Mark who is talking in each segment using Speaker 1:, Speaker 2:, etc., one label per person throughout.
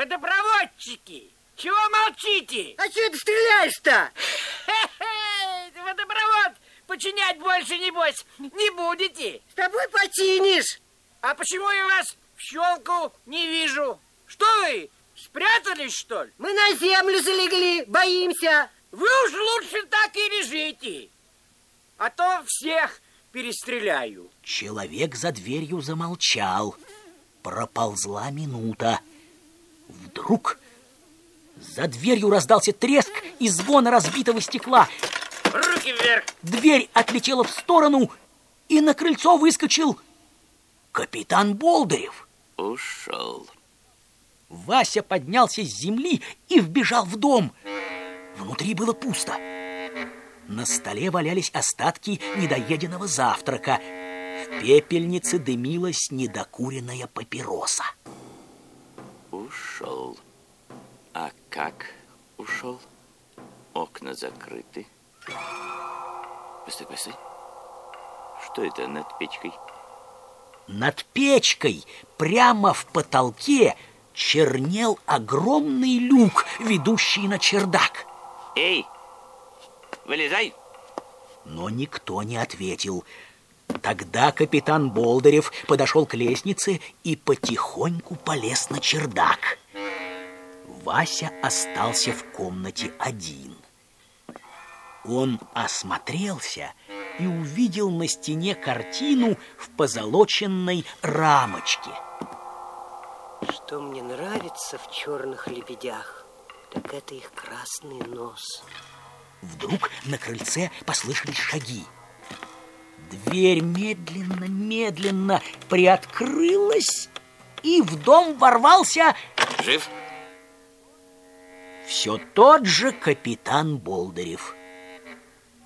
Speaker 1: Водопроводчики! Чего молчите?
Speaker 2: А что ты стреляешь-то?
Speaker 1: Водопровод починять больше, небось, не будете.
Speaker 2: С тобой починишь.
Speaker 1: А почему я вас в щелку не вижу? Что вы, спрятались, что ли?
Speaker 2: Мы на землю залегли, боимся.
Speaker 1: Вы уж лучше так и лежите. А то всех перестреляю.
Speaker 3: Человек за дверью замолчал. Проползла минута. Вдруг за дверью раздался треск и звон разбитого стекла.
Speaker 1: Руки вверх!
Speaker 3: Дверь отлетела в сторону, и на крыльцо выскочил капитан Болдырев.
Speaker 4: Ушел.
Speaker 3: Вася поднялся с земли и вбежал в дом. Внутри было пусто. На столе валялись остатки недоеденного завтрака. В пепельнице дымилась недокуренная папироса.
Speaker 4: Ушел. А как ушел? Окна закрыты. Постой, постой. Что это над печкой?
Speaker 3: Над печкой, прямо в потолке, чернел огромный люк, ведущий на чердак.
Speaker 4: Эй, вылезай!
Speaker 3: Но никто не ответил. Тогда капитан Болдырев подошел к лестнице и потихоньку полез на чердак. Вася остался в комнате один. Он осмотрелся и увидел на стене картину в позолоченной рамочке.
Speaker 2: Что мне нравится в черных лебедях, так это их красный нос.
Speaker 3: Вдруг на крыльце послышались шаги. Дверь медленно-медленно приоткрылась, и в дом ворвался...
Speaker 4: Жив?
Speaker 3: Все тот же капитан Болдырев.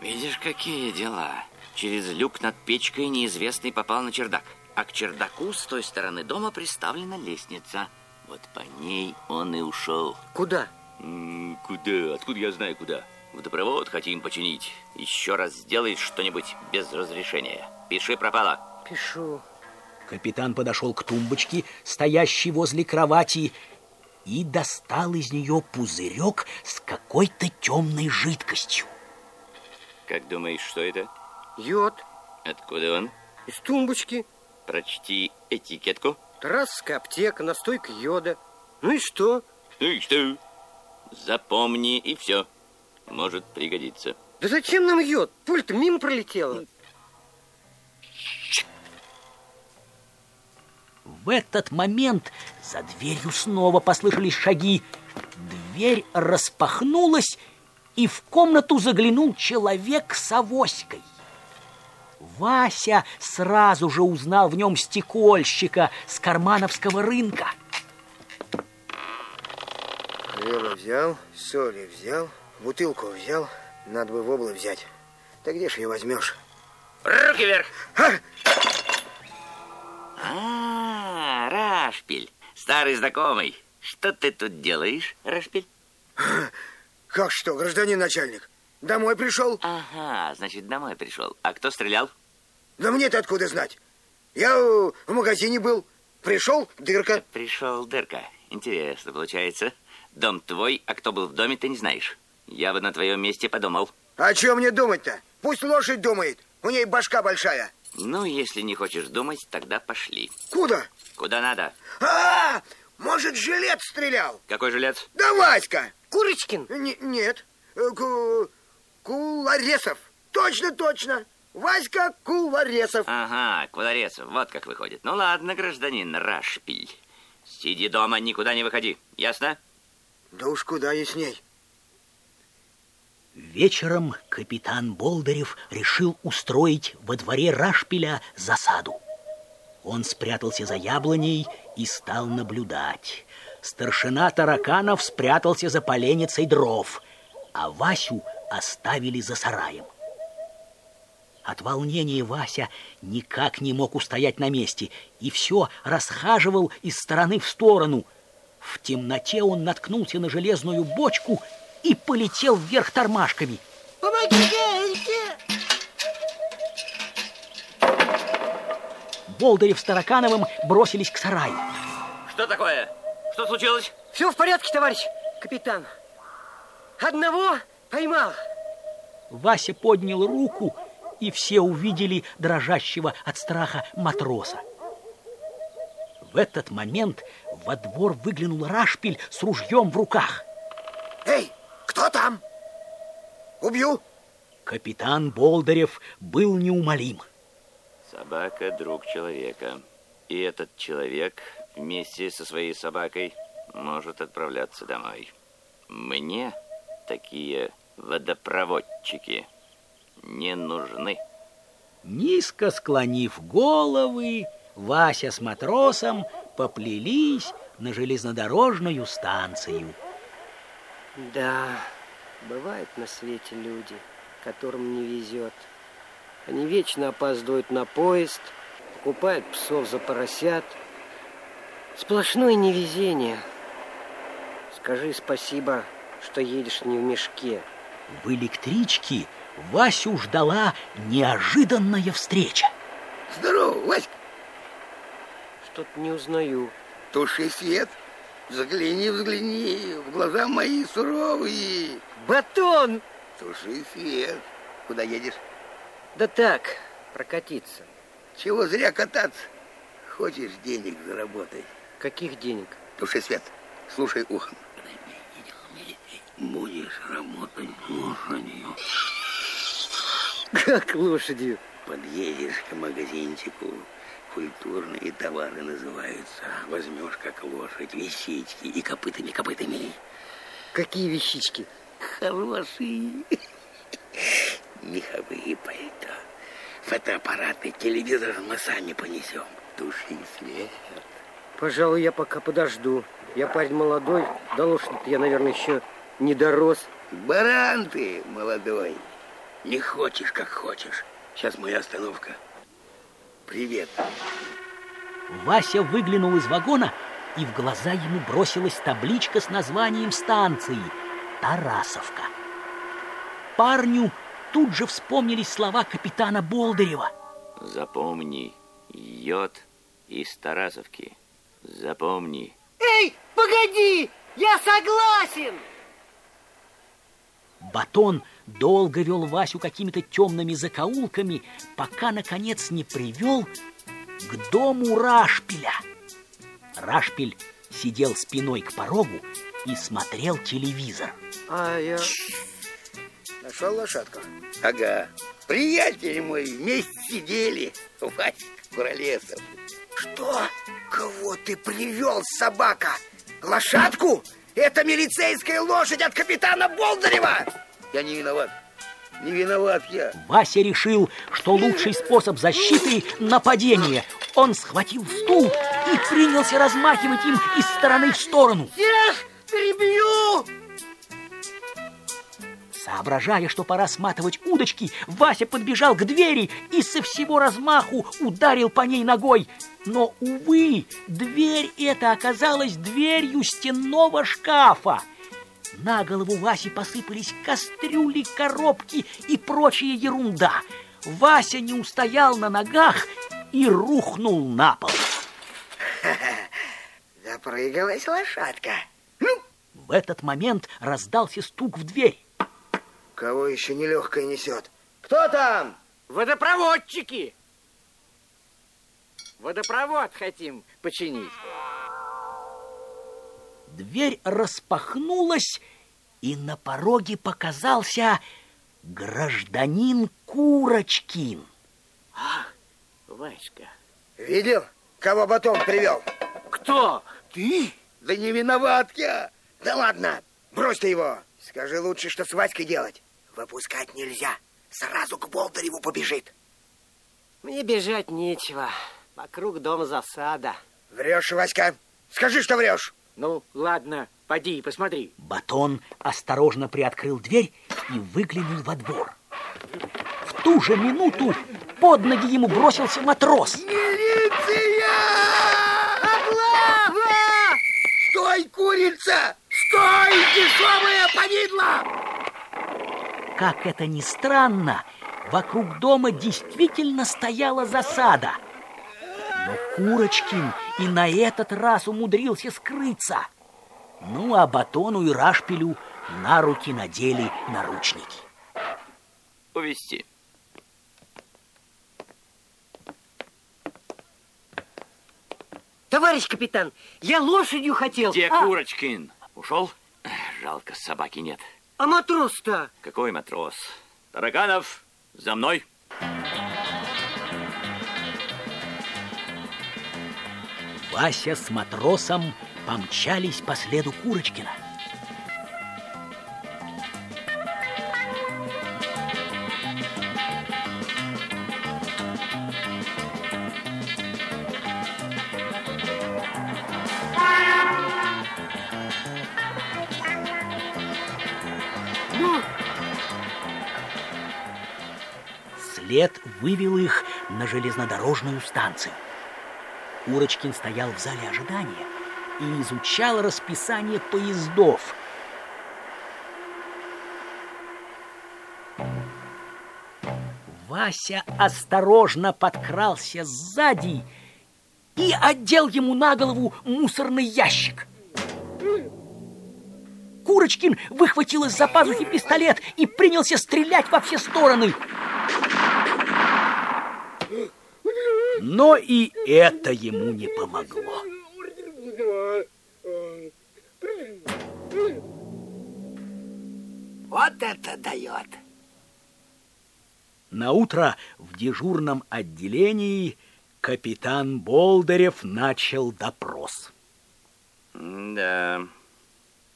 Speaker 4: Видишь, какие дела. Через люк над печкой неизвестный попал на чердак. А к чердаку с той стороны дома приставлена лестница. Вот по ней он и ушел.
Speaker 2: Куда?
Speaker 4: М, Куда? Откуда я знаю куда? Водопровод хотим починить. Еще раз сделай что-нибудь без разрешения. Пиши пропало.
Speaker 2: Пишу.
Speaker 3: Капитан подошел к тумбочке, стоящей возле кровати, и достал из нее пузырек с какой-то темной жидкостью.
Speaker 4: Как думаешь, что это?
Speaker 2: Йод.
Speaker 4: Откуда он?
Speaker 2: Из тумбочки.
Speaker 4: Прочти этикетку.
Speaker 2: Тарасская аптека, настойка йода. Ну и что?
Speaker 4: Ну и что? Запомни и все. Может пригодиться.
Speaker 2: Да зачем нам йод? Пульт мимо пролетела.
Speaker 3: В этот момент за дверью снова послышались шаги. Дверь распахнулась, и в комнату заглянул человек с авоськой. Вася сразу же узнал в нем стекольщика с кармановского рынка.
Speaker 5: Хлеба взял, соли взял, бутылку взял. Надо бы в облы взять. Да где ж ее возьмешь?
Speaker 4: Руки вверх!
Speaker 5: А!
Speaker 4: А, Рашпиль, старый знакомый. Что ты тут делаешь, Рашпиль?
Speaker 5: Как что, гражданин начальник? Домой пришел?
Speaker 4: Ага, значит, домой пришел. А кто стрелял?
Speaker 5: Да мне-то откуда знать? Я в магазине был. Пришел, дырка.
Speaker 4: Пришел дырка. Интересно, получается. Дом твой, а кто был в доме, ты не знаешь. Я бы на твоем месте подумал.
Speaker 5: А что мне думать-то? Пусть лошадь думает. У ней башка большая.
Speaker 4: Ну, если не хочешь думать, тогда пошли.
Speaker 5: Куда?
Speaker 4: Куда надо?
Speaker 5: А, может, жилет стрелял?
Speaker 4: Какой жилец?
Speaker 5: Да Васька!
Speaker 2: Курочкин.
Speaker 5: Не- нет. Э, Ку... Куларесов. Точно, точно. Васька Куларесов.
Speaker 4: Ага, Квадрецов, вот как выходит. Ну ладно, гражданин Рашпиль. Сиди дома, никуда не выходи. Ясно?
Speaker 5: Да уж куда ясней.
Speaker 3: Вечером капитан Болдырев решил устроить во дворе Рашпиля засаду. Он спрятался за яблоней и стал наблюдать. Старшина тараканов спрятался за поленницей дров, а Васю оставили за сараем. От волнения Вася никак не мог устоять на месте и все расхаживал из стороны в сторону. В темноте он наткнулся на железную бочку и полетел вверх тормашками.
Speaker 2: Помогите!
Speaker 3: Болдырев с Таракановым бросились к сараю.
Speaker 4: Что такое? Что случилось?
Speaker 2: Все в порядке, товарищ капитан. Одного поймал.
Speaker 3: Вася поднял руку, и все увидели дрожащего от страха матроса. В этот момент во двор выглянул Рашпиль с ружьем в руках.
Speaker 5: Эй, кто там? Убью.
Speaker 3: Капитан Болдырев был неумолим.
Speaker 4: Собака – друг человека. И этот человек вместе со своей собакой может отправляться домой. Мне такие водопроводчики не нужны.
Speaker 3: Низко склонив головы, Вася с матросом поплелись на железнодорожную станцию.
Speaker 2: Да, бывают на свете люди, которым не везет. Они вечно опаздывают на поезд, покупают псов за поросят. Сплошное невезение. Скажи спасибо, что едешь не в мешке.
Speaker 3: В электричке Васю ждала неожиданная встреча.
Speaker 5: Здорово, Васька.
Speaker 2: Что-то не узнаю.
Speaker 5: Туши свет. Взгляни, взгляни. В глаза мои суровые.
Speaker 2: Батон!
Speaker 5: Туши свет. Куда едешь?
Speaker 2: Да так, прокатиться.
Speaker 5: Чего зря кататься? Хочешь денег заработать?
Speaker 2: Каких денег?
Speaker 5: Туши свет. Слушай ухом. Будешь работать лошадью.
Speaker 2: Как лошадью?
Speaker 5: Подъедешь к магазинчику, культурные товары называются. Возьмешь как лошадь вещички и копытами-копытами.
Speaker 2: Какие вещички?
Speaker 5: Хорошие. Меховые пальто, фотоаппараты, телевизор мы сами понесем. Туши свет.
Speaker 2: Пожалуй, я пока подожду. Я парень молодой, до лошади я, наверное, еще не дорос.
Speaker 5: Баран ты, молодой. Не хочешь, как хочешь. Сейчас моя остановка. Привет.
Speaker 3: Вася выглянул из вагона, и в глаза ему бросилась табличка с названием станции «Тарасовка». Парню тут же вспомнились слова капитана Болдырева.
Speaker 4: Запомни, йод из Тарасовки. Запомни.
Speaker 2: Эй, погоди! Я согласен!
Speaker 3: Батон долго вел Васю какими-то темными закоулками, пока, наконец, не привел к дому Рашпиля. Рашпиль сидел спиной к порогу и смотрел телевизор.
Speaker 2: А я...
Speaker 5: Нашел лошадку? Ага. Приятель мой, вместе сидели. Васька Куролесов. Что? Кого ты привел, собака? Лошадку? Это милицейская лошадь от капитана Болдырева! Я не виноват. Не виноват я.
Speaker 3: Вася решил, что лучший способ защиты – нападение. Он схватил стул и принялся размахивать им из стороны в сторону.
Speaker 2: Всех перебью!
Speaker 3: Соображая, что пора сматывать удочки, Вася подбежал к двери и со всего размаху ударил по ней ногой. Но, увы, дверь эта оказалась дверью стенного шкафа. На голову Васи посыпались кастрюли, коробки и прочая ерунда. Вася не устоял на ногах и рухнул на пол.
Speaker 5: Запрыгалась лошадка.
Speaker 3: В этот момент раздался стук в дверь.
Speaker 5: Кого еще нелегкое несет? Кто там?
Speaker 1: Водопроводчики! Водопровод хотим починить.
Speaker 3: Дверь распахнулась, и на пороге показался гражданин Курочкин.
Speaker 1: Васька.
Speaker 5: Видел, кого батон привел?
Speaker 1: Кто? Ты?
Speaker 5: Да не виноват я. Да ладно, брось ты его. Скажи лучше, что с Васькой делать. Выпускать нельзя. Сразу к Болдыреву побежит.
Speaker 2: Мне бежать нечего. Вокруг дома засада.
Speaker 5: Врешь, Васька. Скажи, что врешь.
Speaker 1: Ну, ладно, поди посмотри.
Speaker 3: Батон осторожно приоткрыл дверь и выглянул во двор. В ту же минуту под ноги ему бросился матрос.
Speaker 5: Милиция! Облава! Стой, курица! Стой, дешевая повидло!
Speaker 3: Как это ни странно, вокруг дома действительно стояла засада. Но Курочкин и на этот раз умудрился скрыться. Ну, а Батону и Рашпилю на руки надели наручники.
Speaker 4: Увести.
Speaker 2: Товарищ капитан, я лошадью хотел.
Speaker 4: Где
Speaker 2: а,
Speaker 4: Курочкин? Ушел? Жалко, собаки нет.
Speaker 2: А матрос-то?
Speaker 4: Какой матрос? Тараканов, за мной.
Speaker 3: Вася с матросом помчались по следу Курочкина. След вывел их на железнодорожную станцию. Курочкин стоял в зале ожидания и изучал расписание поездов. Вася осторожно подкрался сзади и отдел ему на голову мусорный ящик. Курочкин выхватил из-за пазухи пистолет и принялся стрелять во все стороны. Но и это ему не помогло.
Speaker 5: Вот это дает.
Speaker 3: На утро в дежурном отделении капитан Болдырев начал допрос.
Speaker 4: Да,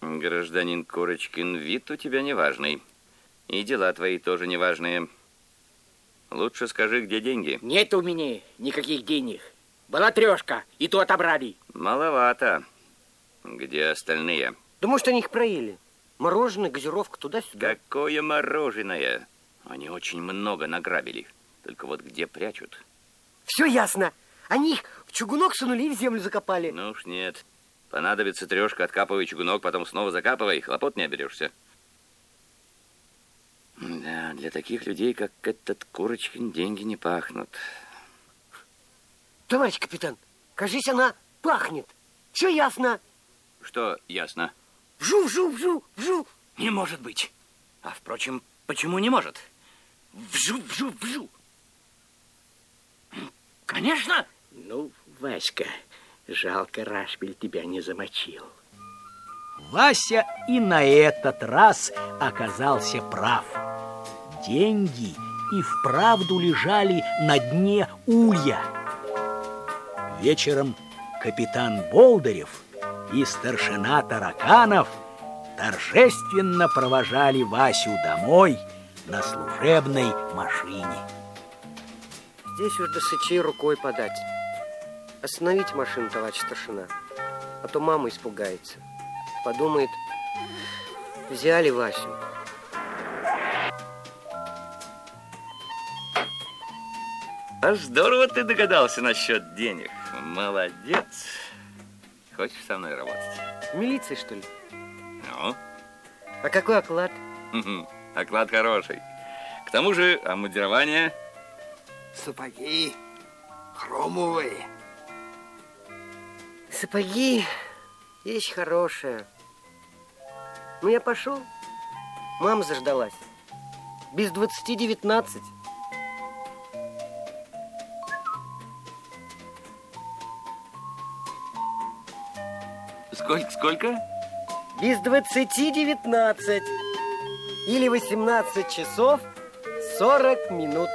Speaker 4: гражданин Курочкин, вид у тебя неважный. И дела твои тоже неважные. Лучше скажи, где деньги.
Speaker 1: Нет у меня никаких денег. Была трешка, и то отобрали.
Speaker 4: Маловато. Где остальные?
Speaker 2: Да может, они их проели. Мороженое, газировка, туда-сюда.
Speaker 4: Какое мороженое? Они очень много награбили. Только вот где прячут?
Speaker 2: Все ясно. Они их в чугунок сунули и в землю закопали.
Speaker 4: Ну уж нет. Понадобится трешка, откапывай чугунок, потом снова закапывай, хлопот не оберешься. Да, для таких людей, как этот Курочкин, деньги не пахнут.
Speaker 2: Товарищ капитан, кажись, она пахнет. Все ясно.
Speaker 4: Что ясно?
Speaker 2: Вжу, вжу, вжу, вжу.
Speaker 4: Не может быть. А впрочем, почему не может? Вжу, вжу, вжу. Конечно.
Speaker 1: Ну, Васька, жалко, Рашпиль тебя не замочил.
Speaker 3: Вася и на этот раз оказался прав. Деньги и вправду лежали на дне улья. Вечером капитан Болдырев и старшина Тараканов торжественно провожали Васю домой на служебной машине.
Speaker 2: Здесь уж до сычей рукой подать. Остановите машину, товарищ старшина. А то мама испугается. Подумает, взяли Васю.
Speaker 4: А здорово ты догадался насчет денег. Молодец. Хочешь со мной работать?
Speaker 2: В милиции, что ли?
Speaker 4: Ну,
Speaker 2: А какой оклад?
Speaker 4: оклад хороший. К тому же, обмундирование
Speaker 5: Сапоги хромовые.
Speaker 2: Сапоги, вещь хорошая. Ну, я пошел. Мама заждалась. Без двадцати девятнадцать.
Speaker 4: Сколько, сколько?
Speaker 2: Без двадцати девятнадцать. Или восемнадцать часов сорок минут.